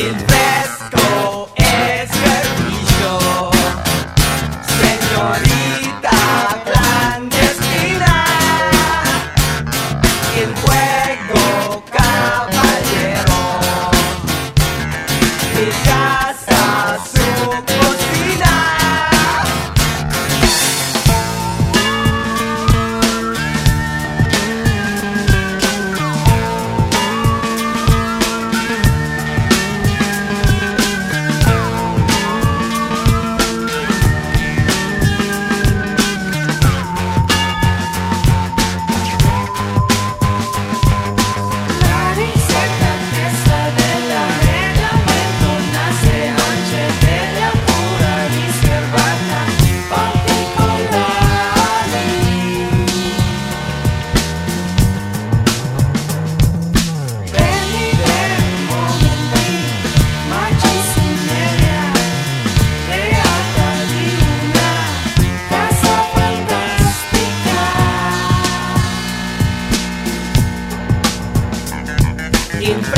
it in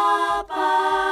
Papa.